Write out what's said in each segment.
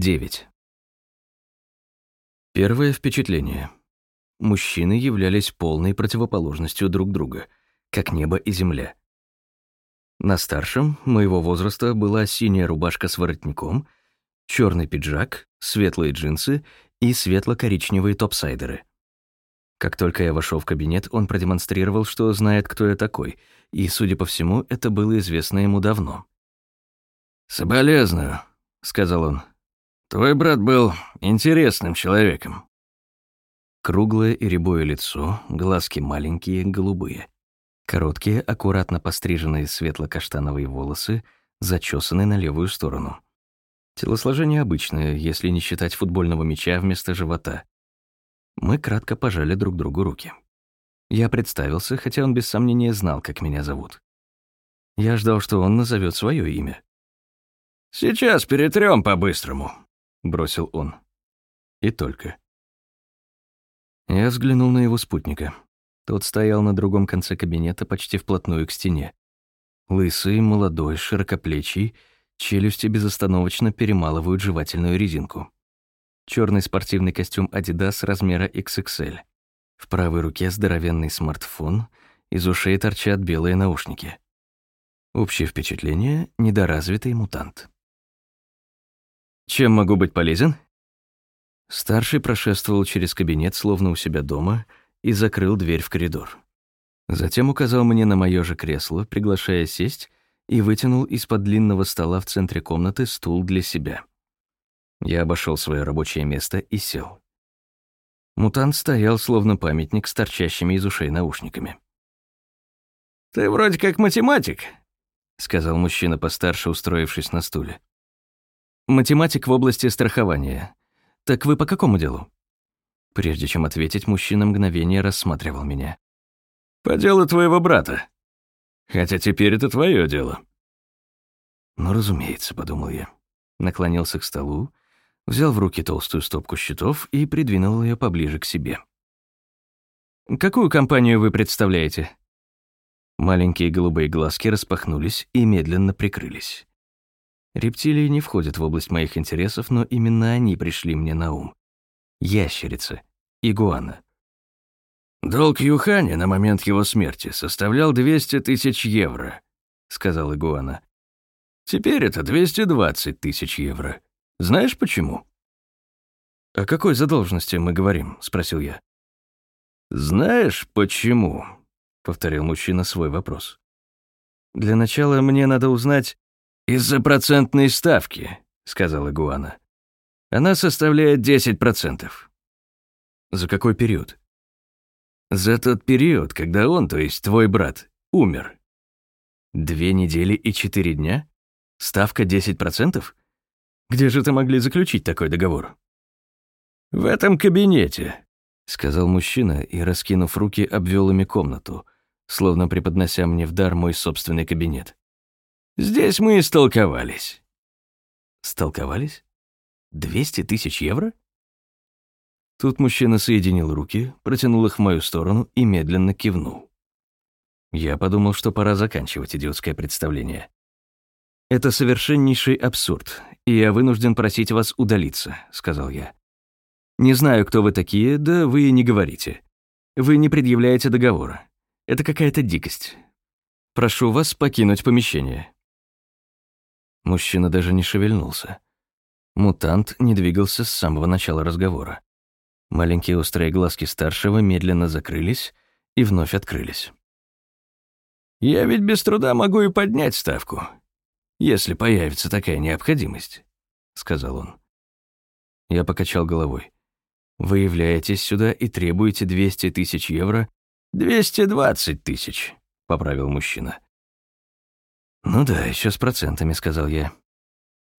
9. Первое впечатление. Мужчины являлись полной противоположностью друг друга, как небо и земля. На старшем, моего возраста, была синяя рубашка с воротником, черный пиджак, светлые джинсы и светло-коричневые топсайдеры. Как только я вошел в кабинет, он продемонстрировал, что знает, кто я такой, и, судя по всему, это было известно ему давно. «Соболезную», — сказал он. «Твой брат был интересным человеком». Круглое и рябое лицо, глазки маленькие, голубые. Короткие, аккуратно постриженные светло-каштановые волосы, зачесаны на левую сторону. Телосложение обычное, если не считать футбольного мяча вместо живота. Мы кратко пожали друг другу руки. Я представился, хотя он без сомнения знал, как меня зовут. Я ждал, что он назовет свое имя. «Сейчас перетрем по-быстрому», — бросил он. И только. Я взглянул на его спутника. Тот стоял на другом конце кабинета, почти вплотную к стене. Лысый, молодой, широкоплечий, челюсти безостановочно перемалывают жевательную резинку. Черный спортивный костюм Adidas размера XXL. В правой руке здоровенный смартфон, из ушей торчат белые наушники. Общее впечатление — недоразвитый мутант. «Чем могу быть полезен?» Старший прошествовал через кабинет, словно у себя дома, и закрыл дверь в коридор. Затем указал мне на мое же кресло, приглашая сесть, и вытянул из-под длинного стола в центре комнаты стул для себя. Я обошел свое рабочее место и сел. Мутант стоял, словно памятник, с торчащими из ушей наушниками. «Ты вроде как математик», — сказал мужчина постарше, устроившись на стуле. «Математик в области страхования. Так вы по какому делу?» Прежде чем ответить, мужчина мгновение рассматривал меня. «По делу твоего брата. Хотя теперь это твое дело». «Ну, разумеется», — подумал я. Наклонился к столу, взял в руки толстую стопку счетов и придвинул ее поближе к себе. «Какую компанию вы представляете?» Маленькие голубые глазки распахнулись и медленно прикрылись. Рептилии не входят в область моих интересов, но именно они пришли мне на ум. Ящерица, игуана. «Долг Юхани на момент его смерти составлял 200 тысяч евро», — сказал игуана. «Теперь это 220 тысяч евро. Знаешь почему?» «О какой задолженности мы говорим?» — спросил я. «Знаешь, почему?» — повторил мужчина свой вопрос. «Для начала мне надо узнать...» «Из-за процентной ставки», — сказал Игуана. «Она составляет 10%. «За какой период?» «За тот период, когда он, то есть твой брат, умер». «Две недели и четыре дня? Ставка 10%? Где же ты могли заключить такой договор?» «В этом кабинете», — сказал мужчина и, раскинув руки, обвел ими комнату, словно преподнося мне в дар мой собственный кабинет. «Здесь мы и столковались». «Столковались? Двести тысяч евро?» Тут мужчина соединил руки, протянул их в мою сторону и медленно кивнул. Я подумал, что пора заканчивать идиотское представление. «Это совершеннейший абсурд, и я вынужден просить вас удалиться», — сказал я. «Не знаю, кто вы такие, да вы и не говорите. Вы не предъявляете договора. Это какая-то дикость. Прошу вас покинуть помещение». Мужчина даже не шевельнулся. Мутант не двигался с самого начала разговора. Маленькие острые глазки старшего медленно закрылись и вновь открылись. «Я ведь без труда могу и поднять ставку», если появится такая необходимость», — сказал он. Я покачал головой. «Вы являетесь сюда и требуете 200 тысяч евро?» «220 тысяч», — поправил мужчина. «Ну да, еще с процентами», — сказал я.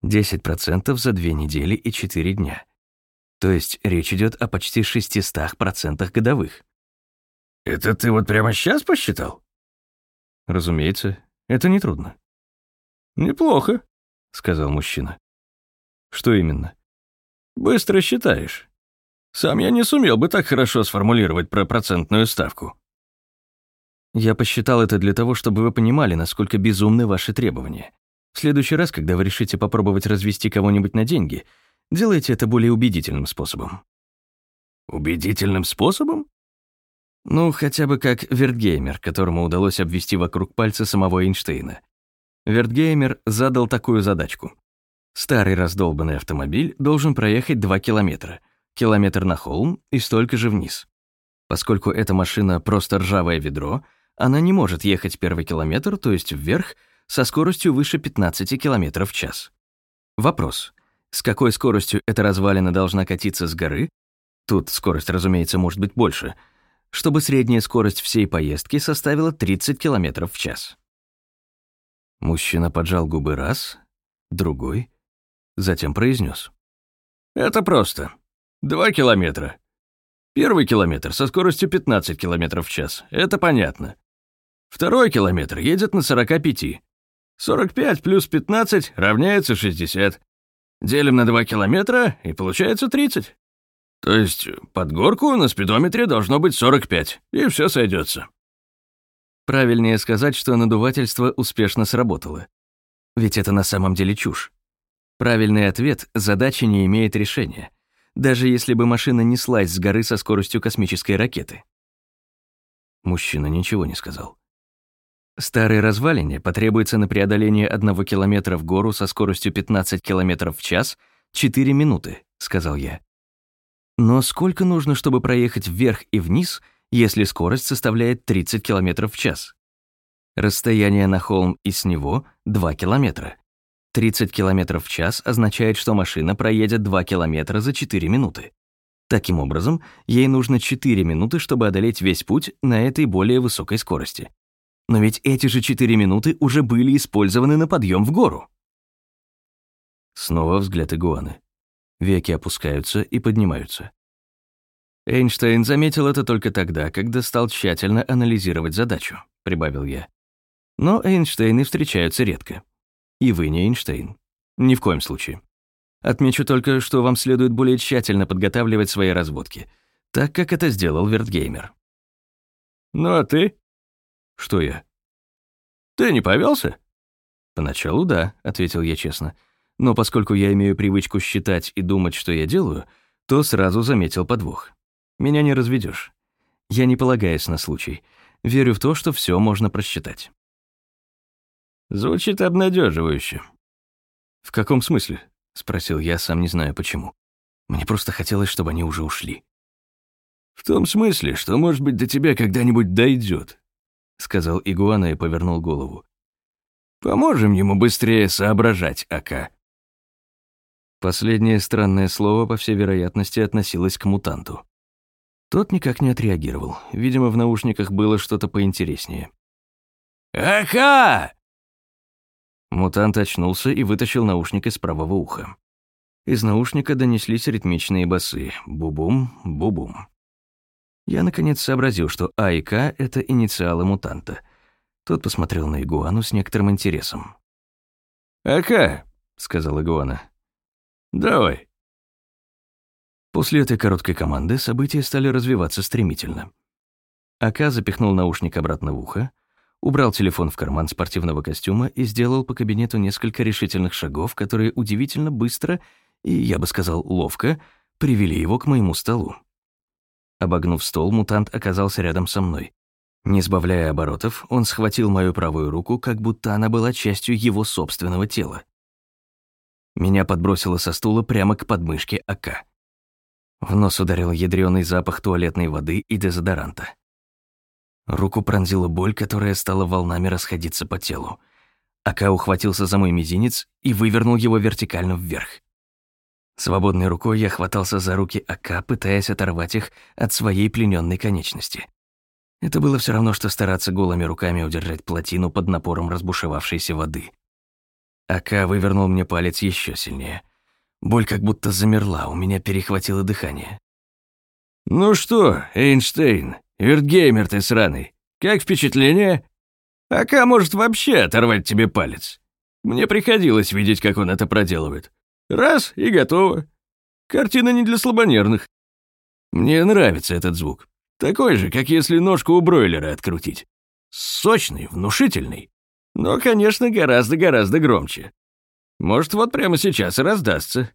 «Десять процентов за две недели и четыре дня. То есть речь идет о почти 600 процентах годовых». «Это ты вот прямо сейчас посчитал?» «Разумеется, это нетрудно». «Неплохо», — сказал мужчина. «Что именно?» «Быстро считаешь. Сам я не сумел бы так хорошо сформулировать про процентную ставку». «Я посчитал это для того, чтобы вы понимали, насколько безумны ваши требования. В следующий раз, когда вы решите попробовать развести кого-нибудь на деньги, Делайте это более убедительным способом. Убедительным способом? Ну, хотя бы как Вертгеймер, которому удалось обвести вокруг пальца самого Эйнштейна. Вертгеймер задал такую задачку. Старый раздолбанный автомобиль должен проехать 2 километра, километр на холм и столько же вниз. Поскольку эта машина просто ржавое ведро, она не может ехать первый километр, то есть вверх, со скоростью выше 15 км в час. Вопрос. С какой скоростью эта развалина должна катиться с горы? Тут скорость, разумеется, может быть больше, чтобы средняя скорость всей поездки составила 30 км в час. Мужчина поджал губы раз, другой, затем произнес: «Это просто. Два километра. Первый километр со скоростью 15 км в час. Это понятно. Второй километр едет на 45. 45 плюс 15 равняется 60. Делим на 2 километра, и получается 30. То есть под горку на спидометре должно быть 45, и все сойдется. Правильнее сказать, что надувательство успешно сработало. Ведь это на самом деле чушь. Правильный ответ – задача не имеет решения, даже если бы машина неслась с горы со скоростью космической ракеты. Мужчина ничего не сказал. Старой развалине потребуется на преодоление одного километра в гору со скоростью 15 километров в час 4 минуты, сказал я. Но сколько нужно, чтобы проехать вверх и вниз, если скорость составляет 30 километров в час? Расстояние на холм и с него — 2 километра. 30 км в час означает, что машина проедет 2 км за 4 минуты. Таким образом, ей нужно 4 минуты, чтобы одолеть весь путь на этой более высокой скорости. Но ведь эти же 4 минуты уже были использованы на подъем в гору. Снова взгляд игуаны. Веки опускаются и поднимаются. Эйнштейн заметил это только тогда, когда стал тщательно анализировать задачу, прибавил я. Но Эйнштейны встречаются редко. И вы не Эйнштейн. Ни в коем случае. Отмечу только, что вам следует более тщательно подготавливать свои разводки, так как это сделал Вертгеймер. Ну а ты? Что я? Ты не повелся? Поначалу да, ответил я честно. Но поскольку я имею привычку считать и думать, что я делаю, то сразу заметил подвох. Меня не разведешь. Я не полагаюсь на случай. Верю в то, что все можно просчитать. Звучит обнадеживающе. В каком смысле? спросил я, сам не знаю почему. Мне просто хотелось, чтобы они уже ушли. В том смысле, что, может быть, до тебя когда-нибудь дойдет, сказал Игуана и повернул голову. Поможем ему быстрее соображать, Ака. Последнее странное слово, по всей вероятности, относилось к мутанту. Тот никак не отреагировал. Видимо, в наушниках было что-то поинтереснее. «Ака!» Мутант очнулся и вытащил наушник из правого уха. Из наушника донеслись ритмичные басы «бу-бум, бу-бум». Я, наконец, сообразил, что А и К — это инициалы мутанта. Тот посмотрел на Игуану с некоторым интересом. «Ака», — сказал Игуана. «Давай». После этой короткой команды события стали развиваться стремительно. Ака запихнул наушник обратно в ухо, убрал телефон в карман спортивного костюма и сделал по кабинету несколько решительных шагов, которые удивительно быстро и, я бы сказал, ловко привели его к моему столу. Обогнув стол, мутант оказался рядом со мной. Не сбавляя оборотов, он схватил мою правую руку, как будто она была частью его собственного тела. Меня подбросило со стула прямо к подмышке АК. В нос ударил ядреный запах туалетной воды и дезодоранта. Руку пронзила боль, которая стала волнами расходиться по телу. Ака ухватился за мой мизинец и вывернул его вертикально вверх. Свободной рукой я хватался за руки Ака, пытаясь оторвать их от своей плененной конечности. Это было все равно, что стараться голыми руками удержать плотину под напором разбушевавшейся воды. Ака вывернул мне палец еще сильнее. Боль как будто замерла, у меня перехватило дыхание. «Ну что, Эйнштейн, Виртгеймер ты сраный. Как впечатление? Ака может вообще оторвать тебе палец. Мне приходилось видеть, как он это проделывает. Раз — и готово. Картина не для слабонервных. Мне нравится этот звук. Такой же, как если ножку у бройлера открутить. Сочный, внушительный. Но, конечно, гораздо-гораздо громче. Может, вот прямо сейчас и раздастся.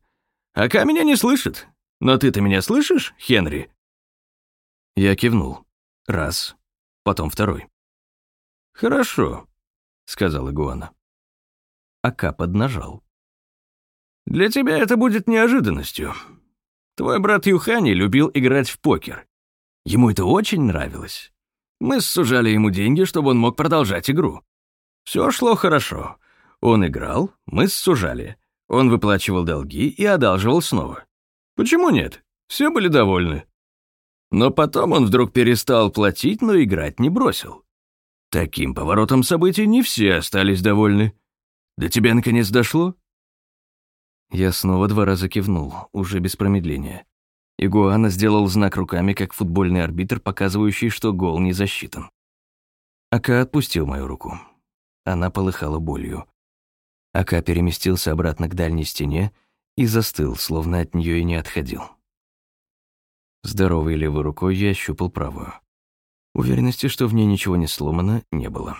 Ака меня не слышит. Но ты-то меня слышишь, Хенри?» Я кивнул. Раз, потом второй. «Хорошо», — сказал Игуана. Ака поднажал. «Для тебя это будет неожиданностью. Твой брат Юхани любил играть в покер. Ему это очень нравилось. Мы сужали ему деньги, чтобы он мог продолжать игру. Все шло хорошо. Он играл, мы сужали. Он выплачивал долги и одалживал снова. Почему нет? Все были довольны. Но потом он вдруг перестал платить, но играть не бросил. Таким поворотом событий не все остались довольны. До тебя наконец дошло? Я снова два раза кивнул, уже без промедления. Игуана сделал знак руками, как футбольный арбитр, показывающий, что гол не засчитан. Ака отпустил мою руку. Она полыхала болью. Ака переместился обратно к дальней стене и застыл, словно от нее и не отходил. Здоровой левой рукой я ощупал правую. Уверенности, что в ней ничего не сломано, не было.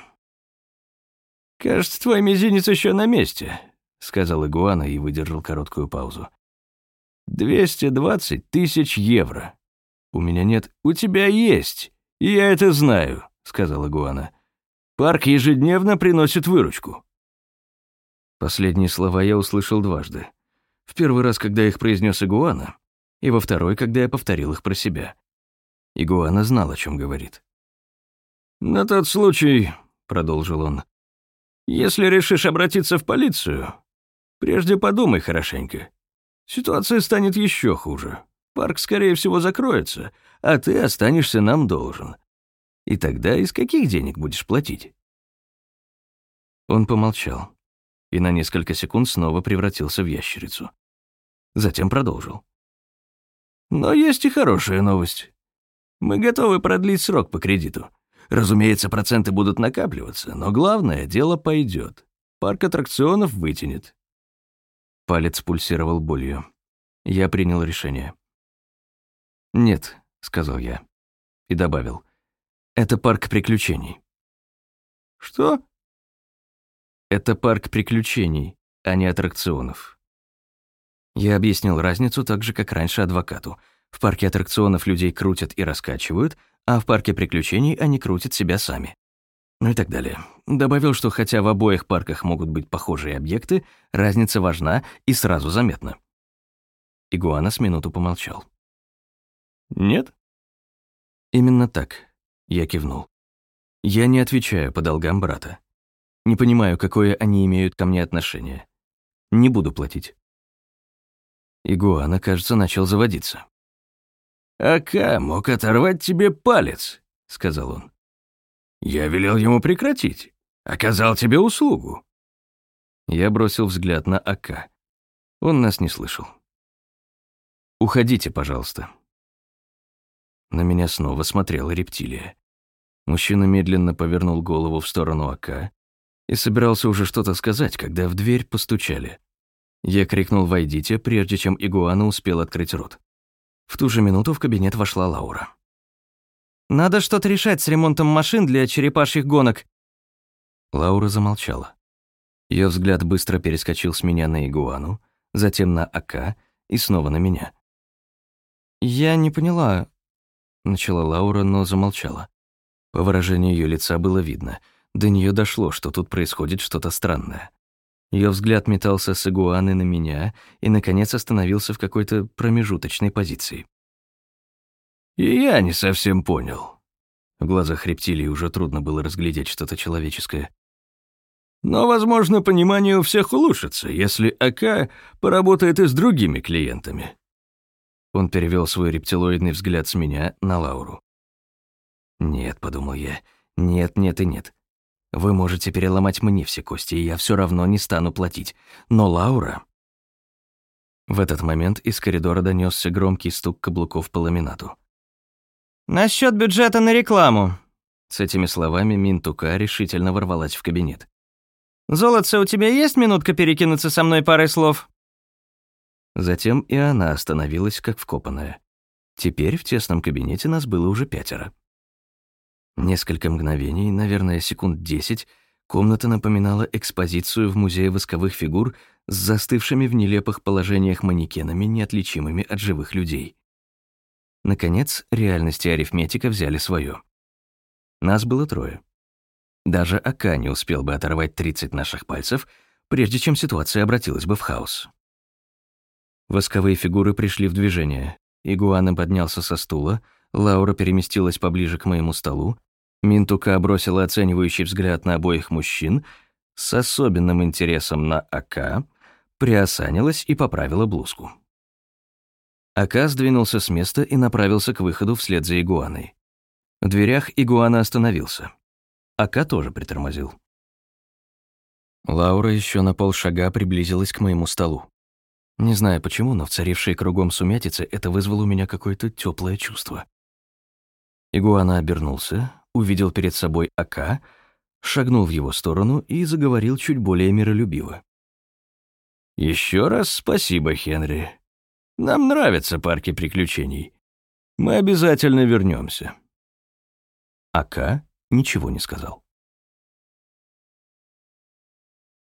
«Кажется, твой мизинец еще на месте», — сказал Игуана и выдержал короткую паузу. «Двести двадцать тысяч евро. У меня нет, у тебя есть, и я это знаю», — сказал Игуана. «Парк ежедневно приносит выручку». Последние слова я услышал дважды. В первый раз, когда их произнес Игуана, и во второй, когда я повторил их про себя. Игуана знал, о чем говорит. «На тот случай», — продолжил он, — «если решишь обратиться в полицию, Прежде подумай хорошенько. Ситуация станет еще хуже. Парк, скорее всего, закроется, а ты останешься нам должен. И тогда из каких денег будешь платить?» Он помолчал и на несколько секунд снова превратился в ящерицу. Затем продолжил. «Но есть и хорошая новость. Мы готовы продлить срок по кредиту. Разумеется, проценты будут накапливаться, но главное, дело пойдет. Парк аттракционов вытянет. Палец пульсировал болью. Я принял решение. «Нет», — сказал я. И добавил. «Это парк приключений». «Что?» «Это парк приключений, а не аттракционов». Я объяснил разницу так же, как раньше адвокату. В парке аттракционов людей крутят и раскачивают, а в парке приключений они крутят себя сами ну и так далее. Добавил, что хотя в обоих парках могут быть похожие объекты, разница важна и сразу заметна. Игуана с минуту помолчал. «Нет?» «Именно так», — я кивнул. «Я не отвечаю по долгам брата. Не понимаю, какое они имеют ко мне отношение. Не буду платить». Игуана, кажется, начал заводиться. «Ака мог оторвать тебе палец», — сказал он. Я велел ему прекратить. Оказал тебе услугу. Я бросил взгляд на АК. Он нас не слышал. «Уходите, пожалуйста». На меня снова смотрела рептилия. Мужчина медленно повернул голову в сторону АК и собирался уже что-то сказать, когда в дверь постучали. Я крикнул «Войдите», прежде чем игуана успел открыть рот. В ту же минуту в кабинет вошла Лаура. Надо что-то решать с ремонтом машин для черепашьих гонок». Лаура замолчала. Ее взгляд быстро перескочил с меня на Игуану, затем на АК и снова на меня. «Я не поняла», — начала Лаура, но замолчала. По выражению ее лица было видно. До нее дошло, что тут происходит что-то странное. Ее взгляд метался с Игуаны на меня и, наконец, остановился в какой-то промежуточной позиции. И я не совсем понял. В глазах рептилии уже трудно было разглядеть что-то человеческое. Но, возможно, понимание у всех улучшится, если АК поработает и с другими клиентами. Он перевел свой рептилоидный взгляд с меня на Лауру. «Нет», — подумал я, — «нет, нет и нет. Вы можете переломать мне все кости, и я все равно не стану платить. Но Лаура...» В этот момент из коридора донесся громкий стук каблуков по ламинату. «Насчет бюджета на рекламу». С этими словами Минтука решительно ворвалась в кабинет. «Золотце, у тебя есть минутка перекинуться со мной парой слов?» Затем и она остановилась, как вкопанная. Теперь в тесном кабинете нас было уже пятеро. Несколько мгновений, наверное, секунд десять, комната напоминала экспозицию в Музее восковых фигур с застывшими в нелепых положениях манекенами, неотличимыми от живых людей. Наконец, реальность и арифметика взяли свое. Нас было трое. Даже Ака не успел бы оторвать 30 наших пальцев, прежде чем ситуация обратилась бы в хаос. Восковые фигуры пришли в движение. Игуана поднялся со стула, Лаура переместилась поближе к моему столу, Минтука бросила оценивающий взгляд на обоих мужчин, с особенным интересом на Ака, приосанилась и поправила блузку. Ака сдвинулся с места и направился к выходу вслед за игуаной. В дверях игуана остановился. Ака тоже притормозил. Лаура еще на полшага приблизилась к моему столу. Не знаю почему, но в царившей кругом сумятице это вызвало у меня какое-то теплое чувство. Игуана обернулся, увидел перед собой Ака, шагнул в его сторону и заговорил чуть более миролюбиво. «Еще раз спасибо, Хенри. Нам нравятся парки приключений. Мы обязательно вернемся. Ака ничего не сказал.